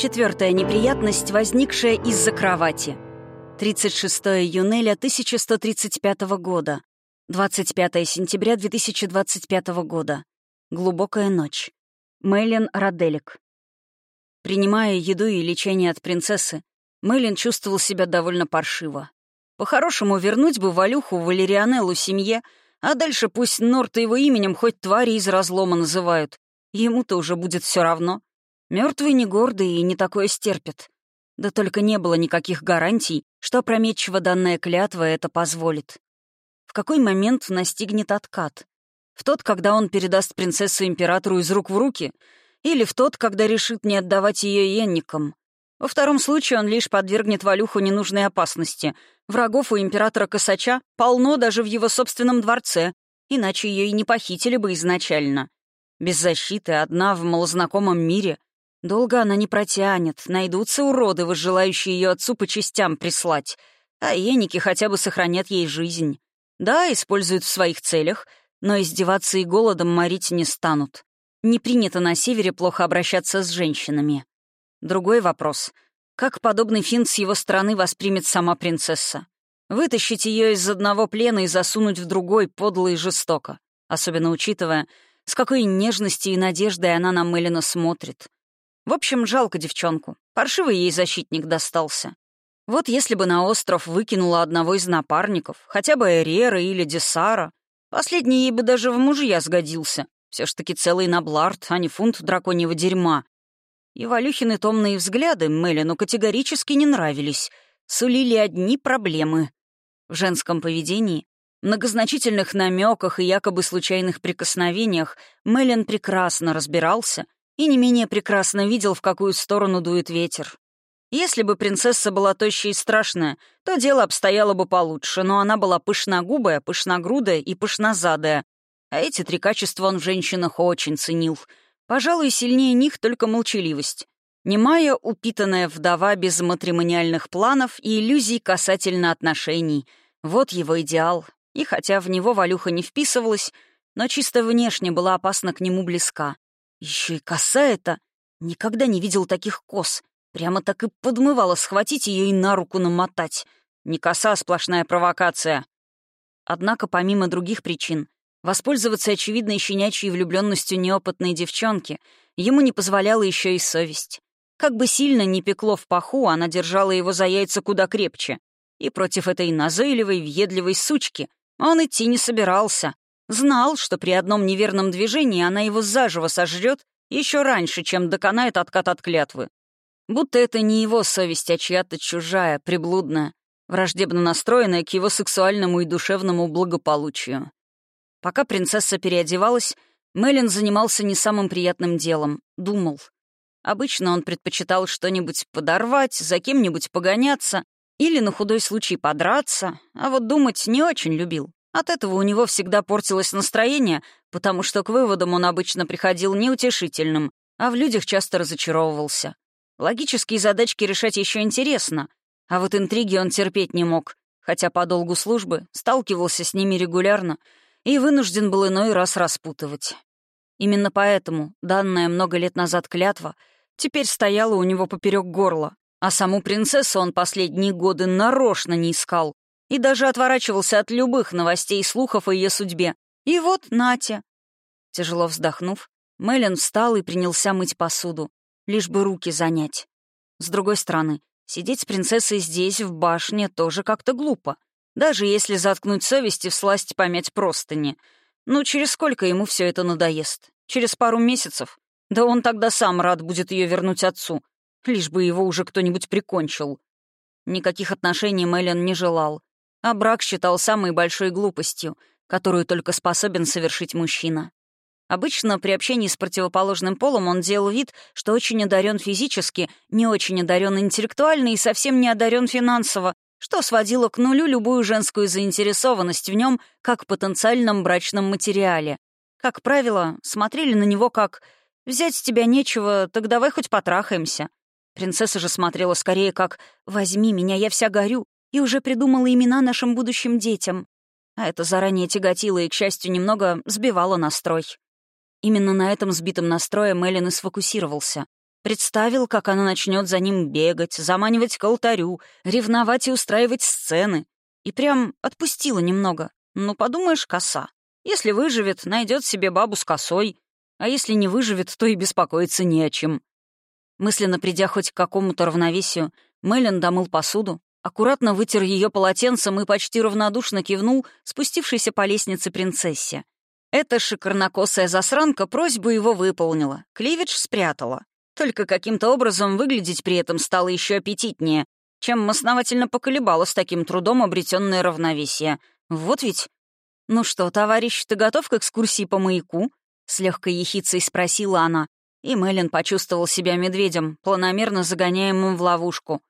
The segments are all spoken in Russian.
Четвертая неприятность, возникшая из-за кровати. 36 июня 1135 года. 25 сентября 2025 года. Глубокая ночь. Мэйлин Раделик. Принимая еду и лечение от принцессы, Мэйлин чувствовал себя довольно паршиво. По-хорошему, вернуть бы Валюху Валерианеллу семье, а дальше пусть Норта его именем хоть твари из разлома называют. Ему-то уже будет все равно. Мертвый не гордый и не такое стерпит. Да только не было никаких гарантий, что опрометчиво данная клятва это позволит. В какой момент настигнет откат? В тот, когда он передаст принцессу императору из рук в руки? Или в тот, когда решит не отдавать ее енникам? Во втором случае он лишь подвергнет Валюху ненужной опасности. Врагов у императора Косача полно даже в его собственном дворце, иначе ее и не похитили бы изначально. Без защиты, одна в малознакомом мире — Долго она не протянет, найдутся уроды, желающие ее отцу по частям прислать, а еники хотя бы сохранят ей жизнь. Да, используют в своих целях, но издеваться и голодом морить не станут. Не принято на севере плохо обращаться с женщинами. Другой вопрос. Как подобный финт с его стороны воспримет сама принцесса? Вытащить ее из одного плена и засунуть в другой подло и жестоко, особенно учитывая, с какой нежностью и надеждой она на Мелина смотрит — в общем, жалко девчонку. Паршивый ей защитник достался. Вот если бы на остров выкинула одного из напарников, хотя бы Эрера или Десара, последний ей бы даже в мужья сгодился. Все ж таки целый наблард, а не фунт драконьего дерьма. И Валюхины томные взгляды Мелину категорически не нравились. Сулили одни проблемы. В женском поведении, многозначительных намеках и якобы случайных прикосновениях Мелин прекрасно разбирался — и не менее прекрасно видел, в какую сторону дует ветер. Если бы принцесса была тощая и страшная, то дело обстояло бы получше, но она была пышногубая, пышногрудая и пышнозадая. А эти три качества он в женщинах очень ценил. Пожалуй, сильнее них только молчаливость. Немая, упитанная вдова без матримониальных планов и иллюзий касательно отношений. Вот его идеал. И хотя в него Валюха не вписывалась, но чисто внешне была опасно к нему близка. Еще и коса эта. Никогда не видел таких кос. Прямо так и подмывало схватить ее и на руку намотать. Не коса, а сплошная провокация. Однако, помимо других причин, воспользоваться очевидной щенячьей влюбленностью неопытной девчонки ему не позволяла еще и совесть. Как бы сильно ни пекло в паху, она держала его за яйца куда крепче. И против этой назойливой, въедливой сучки он идти не собирался. Знал, что при одном неверном движении она его заживо сожрет еще раньше, чем доконает откат от клятвы. Будто это не его совесть, а чья-то чужая, приблудная, враждебно настроенная к его сексуальному и душевному благополучию. Пока принцесса переодевалась, Мелин занимался не самым приятным делом — думал. Обычно он предпочитал что-нибудь подорвать, за кем-нибудь погоняться или на худой случай подраться, а вот думать не очень любил. От этого у него всегда портилось настроение, потому что к выводам он обычно приходил неутешительным, а в людях часто разочаровывался. Логические задачки решать еще интересно, а вот интриги он терпеть не мог, хотя по долгу службы сталкивался с ними регулярно и вынужден был иной раз распутывать. Именно поэтому данная много лет назад клятва теперь стояла у него поперек горла, а саму принцессу он последние годы нарочно не искал, и даже отворачивался от любых новостей и слухов о ее судьбе. И вот Натя. Тяжело вздохнув, Мэлен встал и принялся мыть посуду, лишь бы руки занять. С другой стороны, сидеть с принцессой здесь, в башне, тоже как-то глупо. Даже если заткнуть совесть и всласть помять простыни. Ну, через сколько ему все это надоест? Через пару месяцев? Да он тогда сам рад будет ее вернуть отцу, лишь бы его уже кто-нибудь прикончил. Никаких отношений Мэлен не желал а брак считал самой большой глупостью, которую только способен совершить мужчина. Обычно при общении с противоположным полом он делал вид, что очень одарен физически, не очень одарен интеллектуально и совсем не одарен финансово, что сводило к нулю любую женскую заинтересованность в нем как потенциальном брачном материале. Как правило, смотрели на него как «взять с тебя нечего, так давай хоть потрахаемся». Принцесса же смотрела скорее как «возьми меня, я вся горю, и уже придумала имена нашим будущим детям. А это заранее тяготило и, к счастью, немного сбивало настрой. Именно на этом сбитом настрое Мэлен и сфокусировался. Представил, как она начнет за ним бегать, заманивать к алтарю, ревновать и устраивать сцены. И прям отпустила немного. Ну, подумаешь, коса. Если выживет, найдет себе бабу с косой. А если не выживет, то и беспокоиться не о чем. Мысленно придя хоть к какому-то равновесию, Мэлен домыл посуду, аккуратно вытер ее полотенцем и почти равнодушно кивнул спустившейся по лестнице принцессе. Эта шикарнокосая засранка просьбу его выполнила, Кливидж спрятала. Только каким-то образом выглядеть при этом стало еще аппетитнее, чем основательно поколебало с таким трудом обретенное равновесие. Вот ведь. «Ну что, товарищ, ты готов к экскурсии по маяку?» — с легкой ехицей спросила она. И Мэлен почувствовал себя медведем, планомерно загоняемым в ловушку.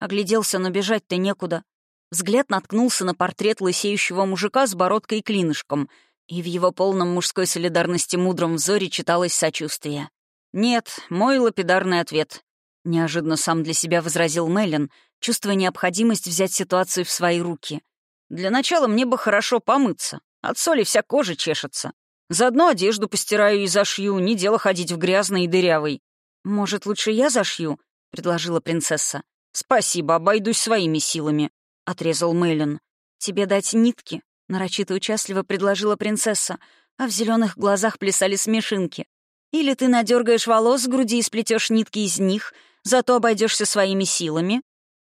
Огляделся, но бежать-то некуда. Взгляд наткнулся на портрет лысеющего мужика с бородкой и клинышком, и в его полном мужской солидарности мудром взоре читалось сочувствие. «Нет, мой лапидарный ответ», — неожиданно сам для себя возразил Меллен, чувствуя необходимость взять ситуацию в свои руки. «Для начала мне бы хорошо помыться. От соли вся кожа чешется. Заодно одежду постираю и зашью, не дело ходить в грязной и дырявой». «Может, лучше я зашью?» — предложила принцесса. «Спасибо, обойдусь своими силами», — отрезал Мейлен. «Тебе дать нитки?» — нарочито участливо предложила принцесса, а в зеленых глазах плясали смешинки. Или ты надергаешь волос с груди и сплетешь нитки из них, зато обойдешься своими силами?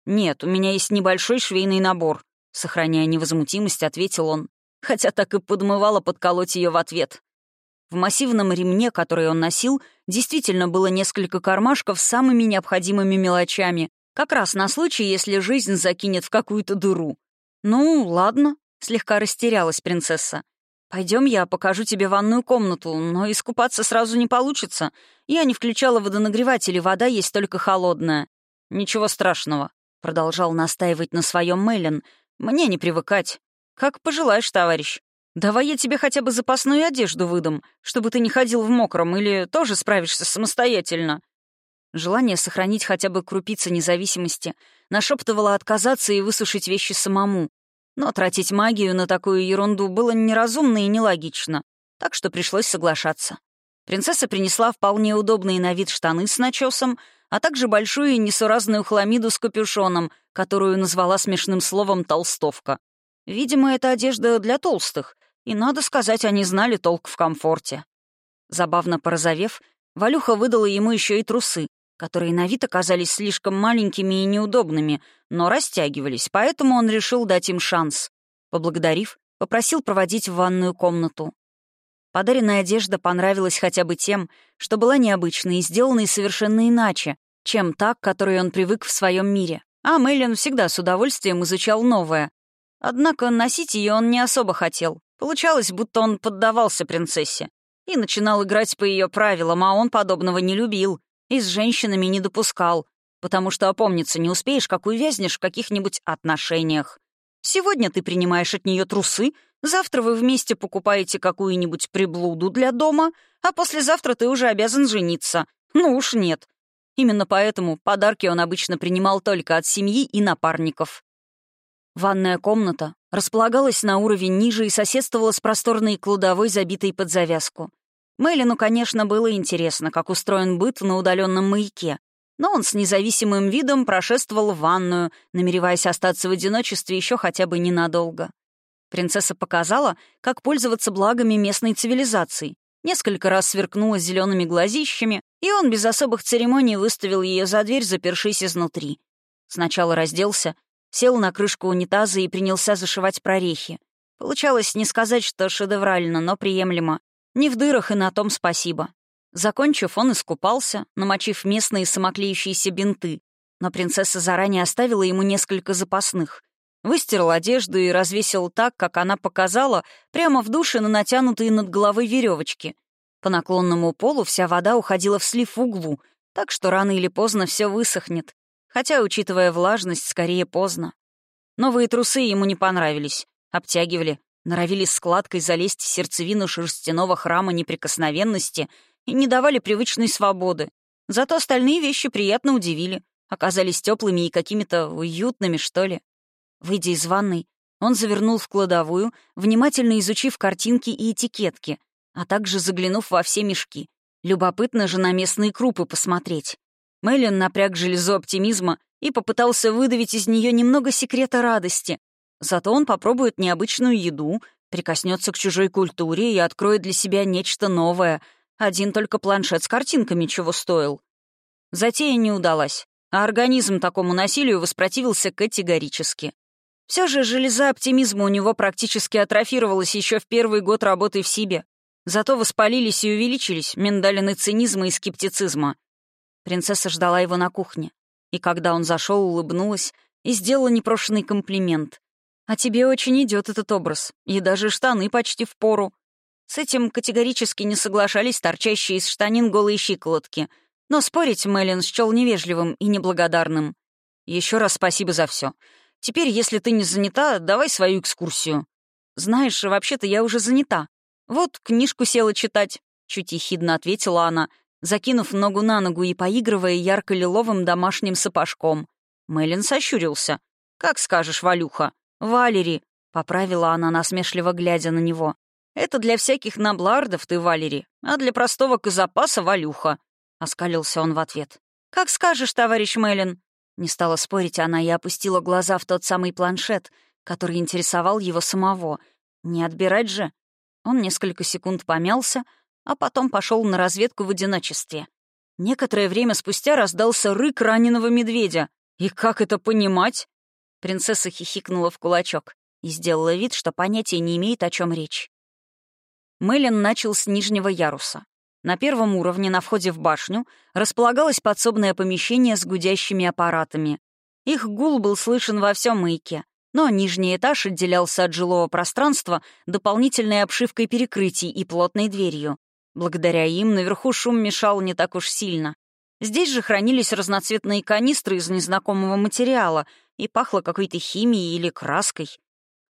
Нет, у меня есть небольшой швейный набор, сохраняя невозмутимость, ответил он, хотя так и подмывало подколоть ее в ответ. В массивном ремне, который он носил, действительно было несколько кармашков с самыми необходимыми мелочами, как раз на случай, если жизнь закинет в какую-то дыру. «Ну, ладно», — слегка растерялась принцесса. Пойдем, я покажу тебе ванную комнату, но искупаться сразу не получится. Я не включала водонагреватель, и вода есть только холодная. Ничего страшного, продолжал настаивать на своем Мэлен. Мне не привыкать. Как пожелаешь, товарищ. Давай я тебе хотя бы запасную одежду выдам, чтобы ты не ходил в мокром, или тоже справишься самостоятельно. Желание сохранить хотя бы крупицы независимости нашептывало отказаться и высушить вещи самому. Но тратить магию на такую ерунду было неразумно и нелогично, так что пришлось соглашаться. Принцесса принесла вполне удобные на вид штаны с начесом, а также большую и несуразную хламиду с капюшоном, которую назвала смешным словом «толстовка». Видимо, это одежда для толстых, и, надо сказать, они знали толк в комфорте. Забавно порозовев, Валюха выдала ему еще и трусы, которые на вид оказались слишком маленькими и неудобными, но растягивались, поэтому он решил дать им шанс. Поблагодарив, попросил проводить в ванную комнату. Подаренная одежда понравилась хотя бы тем, что была необычной и сделанной совершенно иначе, чем та, к которой он привык в своем мире. А Мэйлин всегда с удовольствием изучал новое. Однако носить ее он не особо хотел. Получалось, будто он поддавался принцессе и начинал играть по ее правилам, а он подобного не любил и с женщинами не допускал, потому что опомниться не успеешь, как увязнешь в каких-нибудь отношениях. Сегодня ты принимаешь от нее трусы, завтра вы вместе покупаете какую-нибудь приблуду для дома, а послезавтра ты уже обязан жениться. Ну уж нет. Именно поэтому подарки он обычно принимал только от семьи и напарников. Ванная комната располагалась на уровень ниже и соседствовала с просторной кладовой, забитой под завязку. Мэлину, конечно, было интересно, как устроен быт на удаленном маяке, но он с независимым видом прошествовал в ванную, намереваясь остаться в одиночестве еще хотя бы ненадолго. Принцесса показала, как пользоваться благами местной цивилизации. Несколько раз сверкнула зелеными глазищами, и он без особых церемоний выставил ее за дверь, запершись изнутри. Сначала разделся, сел на крышку унитаза и принялся зашивать прорехи. Получалось не сказать, что шедеврально, но приемлемо. Не в дырах, и на том спасибо. Закончив, он искупался, намочив местные самоклеющиеся бинты. Но принцесса заранее оставила ему несколько запасных. Выстирал одежду и развесил так, как она показала, прямо в душе на натянутые над головой веревочки. По наклонному полу вся вода уходила в слив в углу, так что рано или поздно все высохнет. Хотя, учитывая влажность, скорее поздно. Новые трусы ему не понравились. Обтягивали, норовили складкой залезть в сердцевину шерстяного храма неприкосновенности и не давали привычной свободы. Зато остальные вещи приятно удивили, оказались теплыми и какими-то уютными, что ли. Выйдя из ванной, он завернул в кладовую, внимательно изучив картинки и этикетки, а также заглянув во все мешки. Любопытно же на местные крупы посмотреть. Мэлен напряг железо оптимизма и попытался выдавить из нее немного секрета радости. Зато он попробует необычную еду, прикоснется к чужой культуре и откроет для себя нечто новое. Один только планшет с картинками чего стоил. Затея не удалась, а организм такому насилию воспротивился категорически. Все же железа оптимизма у него практически атрофировалась еще в первый год работы в Сибе. Зато воспалились и увеличились миндалины цинизма и скептицизма. Принцесса ждала его на кухне. И когда он зашел, улыбнулась и сделала непрошенный комплимент. «А тебе очень идет этот образ, и даже штаны почти в пору». С этим категорически не соглашались торчащие из штанин голые щиколотки, но спорить Мэлен счел невежливым и неблагодарным. Еще раз спасибо за все. Теперь, если ты не занята, давай свою экскурсию». «Знаешь, вообще-то я уже занята. Вот книжку села читать», — чуть ехидно ответила она, закинув ногу на ногу и поигрывая ярко-лиловым домашним сапожком. Мэлен сощурился. «Как скажешь, Валюха?» «Валери», — поправила она, насмешливо глядя на него. «Это для всяких наблардов ты, Валери, а для простого казапаса — Валюха», — оскалился он в ответ. «Как скажешь, товарищ Мэлен», не стала спорить она и опустила глаза в тот самый планшет, который интересовал его самого. Не отбирать же. Он несколько секунд помялся, а потом пошел на разведку в одиночестве. Некоторое время спустя раздался рык раненого медведя. «И как это понимать?» Принцесса хихикнула в кулачок и сделала вид, что понятия не имеет, о чем речь. Мэлен начал с нижнего яруса. На первом уровне, на входе в башню, располагалось подсобное помещение с гудящими аппаратами. Их гул был слышен во всем маяке, но нижний этаж отделялся от жилого пространства дополнительной обшивкой перекрытий и плотной дверью. Благодаря им наверху шум мешал не так уж сильно. Здесь же хранились разноцветные канистры из незнакомого материала и пахло какой-то химией или краской.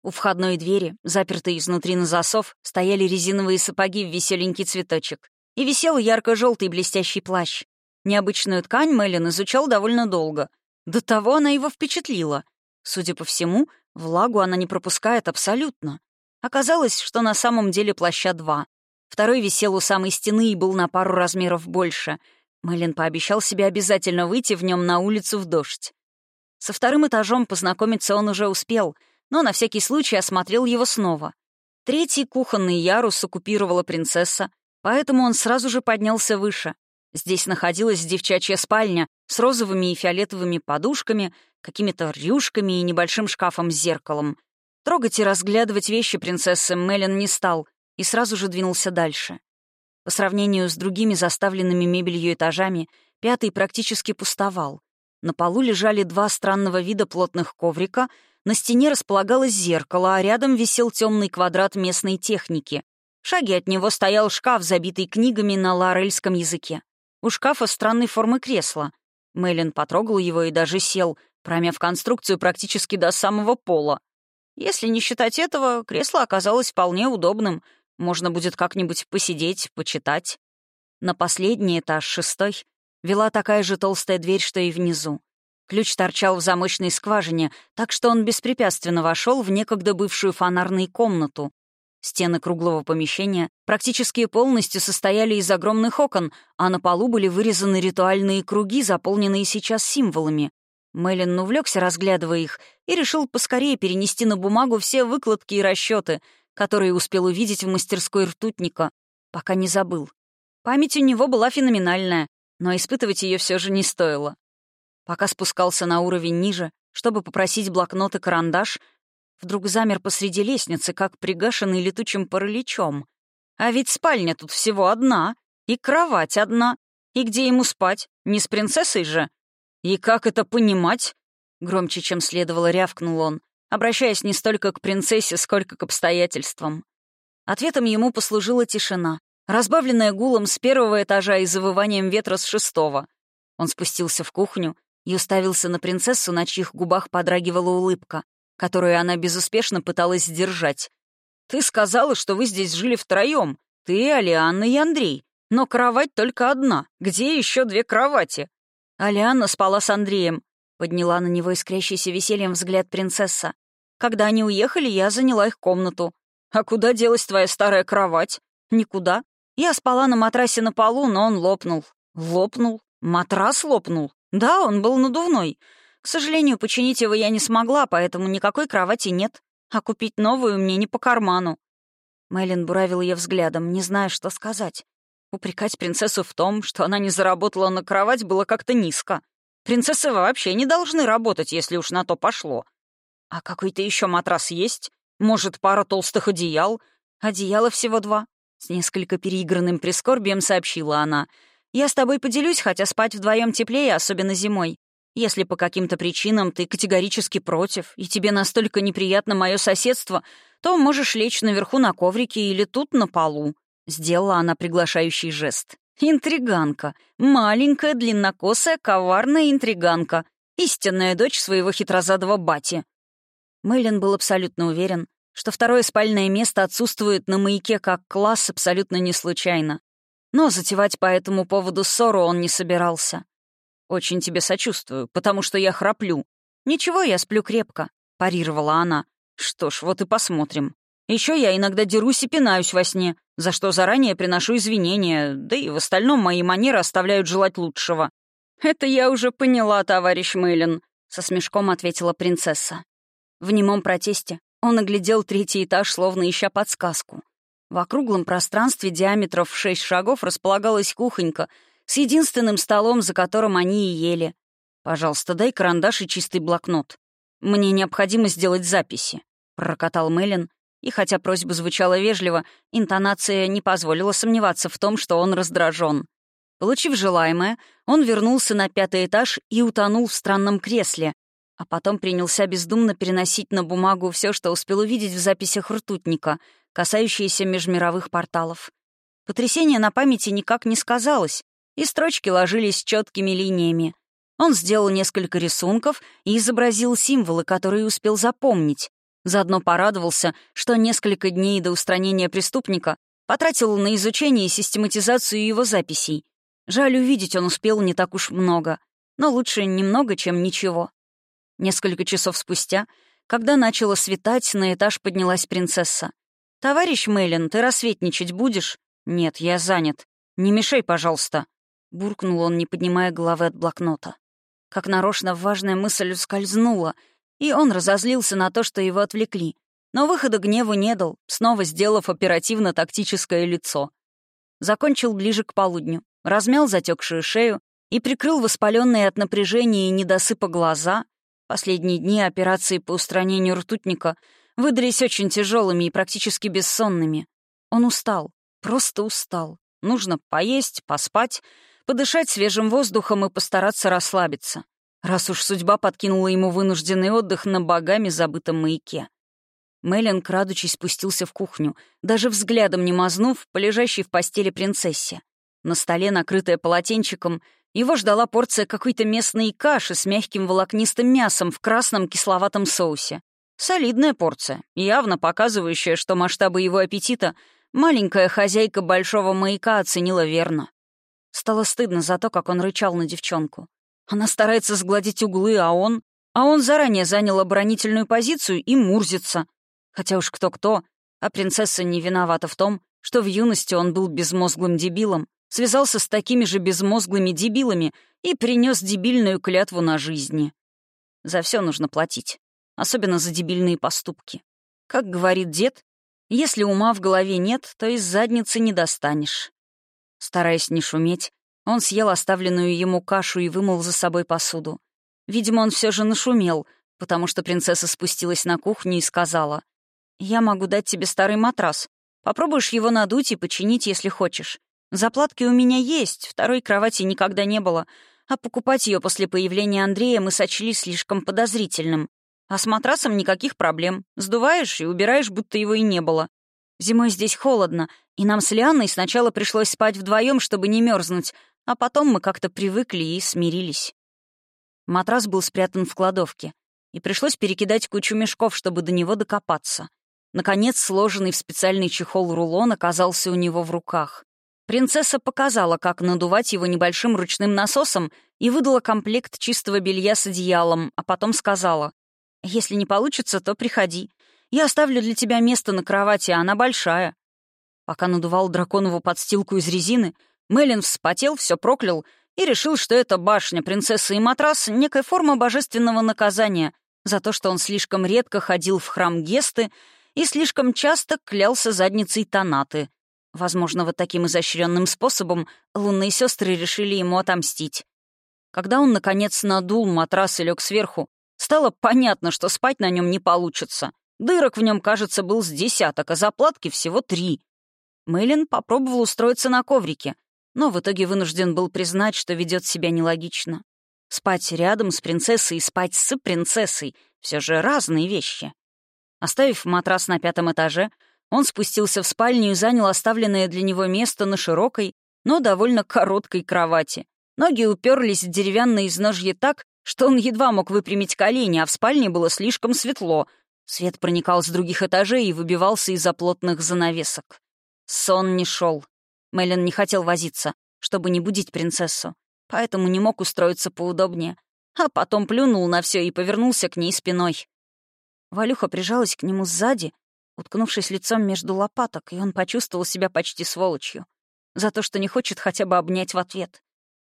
У входной двери, запертой изнутри на засов, стояли резиновые сапоги в веселенький цветочек и висел ярко-желтый блестящий плащ. Необычную ткань Мэлен изучал довольно долго. До того она его впечатлила. Судя по всему, влагу она не пропускает абсолютно. Оказалось, что на самом деле плаща два. Второй висел у самой стены и был на пару размеров больше. Мэлен пообещал себе обязательно выйти в нем на улицу в дождь. Со вторым этажом познакомиться он уже успел, но на всякий случай осмотрел его снова. Третий кухонный ярус оккупировала принцесса, Поэтому он сразу же поднялся выше. Здесь находилась девчачья спальня с розовыми и фиолетовыми подушками, какими-то рюшками и небольшим шкафом с зеркалом. Трогать и разглядывать вещи принцессы Мелен не стал и сразу же двинулся дальше. По сравнению с другими заставленными мебелью этажами, пятый практически пустовал. На полу лежали два странного вида плотных коврика, на стене располагалось зеркало, а рядом висел темный квадрат местной техники, шаге от него стоял шкаф, забитый книгами на лорельском языке. У шкафа странной формы кресла. Мэлен потрогал его и даже сел, промяв конструкцию практически до самого пола. Если не считать этого, кресло оказалось вполне удобным. Можно будет как-нибудь посидеть, почитать. На последний этаж, шестой, вела такая же толстая дверь, что и внизу. Ключ торчал в замочной скважине, так что он беспрепятственно вошел в некогда бывшую фонарную комнату, Стены круглого помещения практически полностью состояли из огромных окон, а на полу были вырезаны ритуальные круги, заполненные сейчас символами. Мэлен увлекся, разглядывая их, и решил поскорее перенести на бумагу все выкладки и расчеты, которые успел увидеть в мастерской ртутника, пока не забыл. Память у него была феноменальная, но испытывать ее все же не стоило. Пока спускался на уровень ниже, чтобы попросить блокнот и карандаш — Вдруг замер посреди лестницы, как пригашенный летучим параличом. А ведь спальня тут всего одна, и кровать одна. И где ему спать? Не с принцессой же? И как это понимать? Громче, чем следовало, рявкнул он, обращаясь не столько к принцессе, сколько к обстоятельствам. Ответом ему послужила тишина, разбавленная гулом с первого этажа и завыванием ветра с шестого. Он спустился в кухню и уставился на принцессу, на чьих губах подрагивала улыбка которую она безуспешно пыталась сдержать. «Ты сказала, что вы здесь жили втроем. Ты, Алианна и Андрей. Но кровать только одна. Где еще две кровати?» Алианна спала с Андреем. Подняла на него искрящийся весельем взгляд принцесса. «Когда они уехали, я заняла их комнату. А куда делась твоя старая кровать?» Никуда. Я спала на матрасе на полу, но он лопнул. Лопнул? Матрас лопнул? Да, он был надувной. К сожалению, починить его я не смогла, поэтому никакой кровати нет. А купить новую мне не по карману. Мэлен буравил ее взглядом, не зная, что сказать. Упрекать принцессу в том, что она не заработала на кровать, было как-то низко. Принцессы вообще не должны работать, если уж на то пошло. А какой-то еще матрас есть? Может, пара толстых одеял? Одеяла всего два. С несколько переигранным прискорбием сообщила она. «Я с тобой поделюсь, хотя спать вдвоем теплее, особенно зимой. Если по каким-то причинам ты категорически против, и тебе настолько неприятно мое соседство, то можешь лечь наверху на коврике или тут на полу». Сделала она приглашающий жест. «Интриганка. Маленькая, длиннокосая, коварная интриганка. Истинная дочь своего хитрозадого бати». Мэйлин был абсолютно уверен, что второе спальное место отсутствует на маяке как класс абсолютно не случайно. Но затевать по этому поводу ссору он не собирался. «Очень тебе сочувствую, потому что я храплю». «Ничего, я сплю крепко», — парировала она. «Что ж, вот и посмотрим. Еще я иногда дерусь и пинаюсь во сне, за что заранее приношу извинения, да и в остальном мои манеры оставляют желать лучшего». «Это я уже поняла, товарищ Мэйлин», — со смешком ответила принцесса. В немом протесте он оглядел третий этаж, словно ища подсказку. В округлом пространстве диаметров в шесть шагов располагалась кухонька с единственным столом, за которым они и ели. «Пожалуйста, дай карандаш и чистый блокнот. Мне необходимо сделать записи», — пророкотал Мэлен, и хотя просьба звучала вежливо, интонация не позволила сомневаться в том, что он раздражен. Получив желаемое, он вернулся на пятый этаж и утонул в странном кресле, а потом принялся бездумно переносить на бумагу все, что успел увидеть в записях ртутника, касающиеся межмировых порталов. Потрясение на памяти никак не сказалось, и строчки ложились четкими линиями. Он сделал несколько рисунков и изобразил символы, которые успел запомнить. Заодно порадовался, что несколько дней до устранения преступника потратил на изучение и систематизацию его записей. Жаль, увидеть он успел не так уж много, но лучше немного, чем ничего. Несколько часов спустя, когда начало светать, на этаж поднялась принцесса. «Товарищ Мэйлин, ты рассветничать будешь?» «Нет, я занят. Не мешай, пожалуйста», — буркнул он, не поднимая головы от блокнота. Как нарочно важная мысль ускользнула, и он разозлился на то, что его отвлекли. Но выхода гневу не дал, снова сделав оперативно-тактическое лицо. Закончил ближе к полудню, размял затекшую шею и прикрыл воспаленные от напряжения и недосыпа глаза — Последние дни операции по устранению ртутника выдались очень тяжелыми и практически бессонными. Он устал, просто устал. Нужно поесть, поспать, подышать свежим воздухом и постараться расслабиться, раз уж судьба подкинула ему вынужденный отдых на богами забытом маяке. Мэлен, крадучись, спустился в кухню, даже взглядом не мазнув по лежащей в постели принцессе. На столе, накрытая полотенчиком, его ждала порция какой-то местной каши с мягким волокнистым мясом в красном кисловатом соусе. Солидная порция, явно показывающая, что масштабы его аппетита маленькая хозяйка большого маяка оценила верно. Стало стыдно за то, как он рычал на девчонку. Она старается сгладить углы, а он... А он заранее занял оборонительную позицию и мурзится. Хотя уж кто-кто, а принцесса не виновата в том, что в юности он был безмозглым дебилом, связался с такими же безмозглыми дебилами и принес дебильную клятву на жизни. За все нужно платить, особенно за дебильные поступки. Как говорит дед, если ума в голове нет, то из задницы не достанешь. Стараясь не шуметь, он съел оставленную ему кашу и вымыл за собой посуду. Видимо, он все же нашумел, потому что принцесса спустилась на кухню и сказала, «Я могу дать тебе старый матрас. Попробуешь его надуть и починить, если хочешь. Заплатки у меня есть, второй кровати никогда не было, а покупать ее после появления Андрея мы сочли слишком подозрительным. А с матрасом никаких проблем. Сдуваешь и убираешь, будто его и не было. Зимой здесь холодно, и нам с Лианной сначала пришлось спать вдвоем, чтобы не мерзнуть, а потом мы как-то привыкли и смирились. Матрас был спрятан в кладовке, и пришлось перекидать кучу мешков, чтобы до него докопаться. Наконец, сложенный в специальный чехол рулон оказался у него в руках. Принцесса показала, как надувать его небольшим ручным насосом и выдала комплект чистого белья с одеялом, а потом сказала, «Если не получится, то приходи. Я оставлю для тебя место на кровати, она большая». Пока надувал драконову подстилку из резины, Мелин вспотел, все проклял и решил, что эта башня, принцесса и матрас — некая форма божественного наказания за то, что он слишком редко ходил в храм Гесты и слишком часто клялся задницей Танаты. Возможно, вот таким изощренным способом лунные сестры решили ему отомстить. Когда он, наконец, надул матрас и лег сверху, стало понятно, что спать на нем не получится. Дырок в нем, кажется, был с десяток, а заплатки всего три. Мэйлин попробовал устроиться на коврике, но в итоге вынужден был признать, что ведет себя нелогично. Спать рядом с принцессой и спать с принцессой — все же разные вещи. Оставив матрас на пятом этаже, он спустился в спальню и занял оставленное для него место на широкой, но довольно короткой кровати. Ноги уперлись в деревянные изножье так, что он едва мог выпрямить колени, а в спальне было слишком светло. Свет проникал с других этажей и выбивался из-за плотных занавесок. Сон не шел. Мэлен не хотел возиться, чтобы не будить принцессу, поэтому не мог устроиться поудобнее, а потом плюнул на все и повернулся к ней спиной. Валюха прижалась к нему сзади, уткнувшись лицом между лопаток, и он почувствовал себя почти сволочью за то, что не хочет хотя бы обнять в ответ.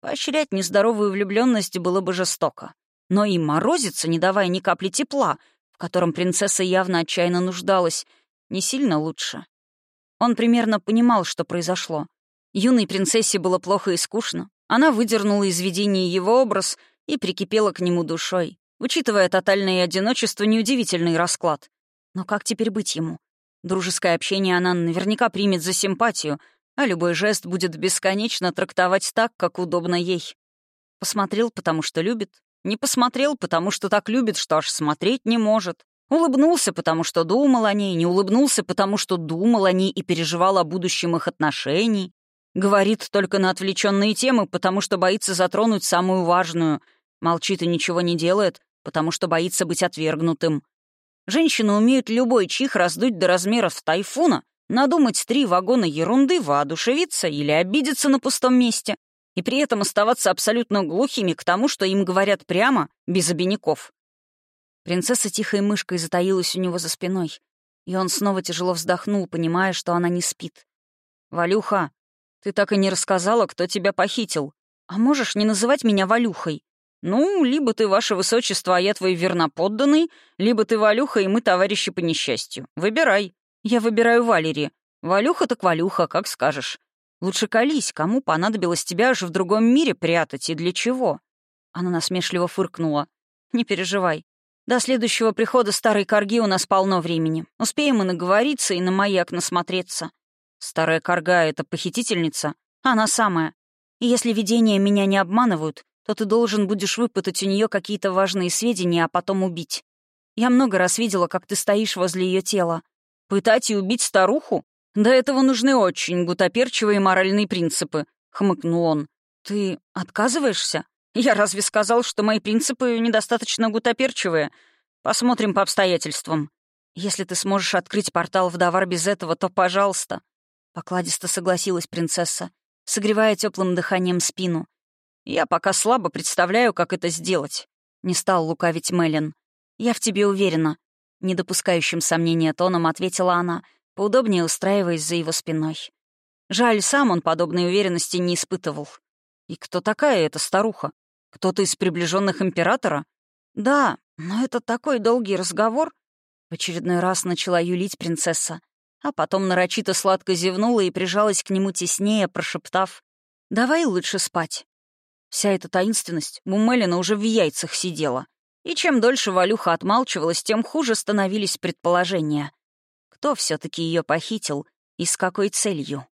Поощрять нездоровую влюбленность было бы жестоко. Но и морозиться, не давая ни капли тепла, в котором принцесса явно отчаянно нуждалась, не сильно лучше. Он примерно понимал, что произошло. Юной принцессе было плохо и скучно. Она выдернула из видения его образ и прикипела к нему душой. Учитывая тотальное одиночество, неудивительный расклад. Но как теперь быть ему? Дружеское общение она наверняка примет за симпатию, а любой жест будет бесконечно трактовать так, как удобно ей. Посмотрел, потому что любит. Не посмотрел, потому что так любит, что аж смотреть не может. Улыбнулся, потому что думал о ней, не улыбнулся, потому что думал о ней и переживал о будущем их отношений. Говорит только на отвлеченные темы, потому что боится затронуть самую важную. Молчит и ничего не делает, потому что боится быть отвергнутым. Женщины умеют любой чих раздуть до размеров тайфуна, надумать три вагона ерунды, воодушевиться или обидеться на пустом месте, и при этом оставаться абсолютно глухими к тому, что им говорят прямо, без обиняков. Принцесса тихой мышкой затаилась у него за спиной, и он снова тяжело вздохнул, понимая, что она не спит. «Валюха, ты так и не рассказала, кто тебя похитил. А можешь не называть меня Валюхой? Ну, либо ты, ваше высочество, а я твой верноподданный, либо ты Валюха, и мы товарищи по несчастью. Выбирай. Я выбираю Валери. Валюха так Валюха, как скажешь. Лучше колись, кому понадобилось тебя аж в другом мире прятать и для чего?» Она насмешливо фыркнула. «Не переживай. До следующего прихода старой корги у нас полно времени. Успеем и наговориться, и на маяк насмотреться. Старая корга — это похитительница? Она самая. И если видения меня не обманывают, то ты должен будешь выпытать у нее какие-то важные сведения, а потом убить. Я много раз видела, как ты стоишь возле ее тела. Пытать и убить старуху? До этого нужны очень гутоперчивые моральные принципы», — хмыкнул он. «Ты отказываешься?» Я разве сказал, что мои принципы недостаточно гутоперчивые? Посмотрим по обстоятельствам. Если ты сможешь открыть портал в Давар без этого, то пожалуйста. Покладисто согласилась принцесса, согревая теплым дыханием спину. Я пока слабо представляю, как это сделать. Не стал лукавить Мелин. Я в тебе уверена. Недопускающим сомнения тоном ответила она, поудобнее устраиваясь за его спиной. Жаль, сам он подобной уверенности не испытывал. И кто такая эта старуха? Кто-то из приближенных императора? Да, но это такой долгий разговор. В очередной раз начала юлить принцесса, а потом нарочито сладко зевнула и прижалась к нему теснее, прошептав «Давай лучше спать». Вся эта таинственность у Мелина уже в яйцах сидела. И чем дольше Валюха отмалчивалась, тем хуже становились предположения. Кто все таки ее похитил и с какой целью?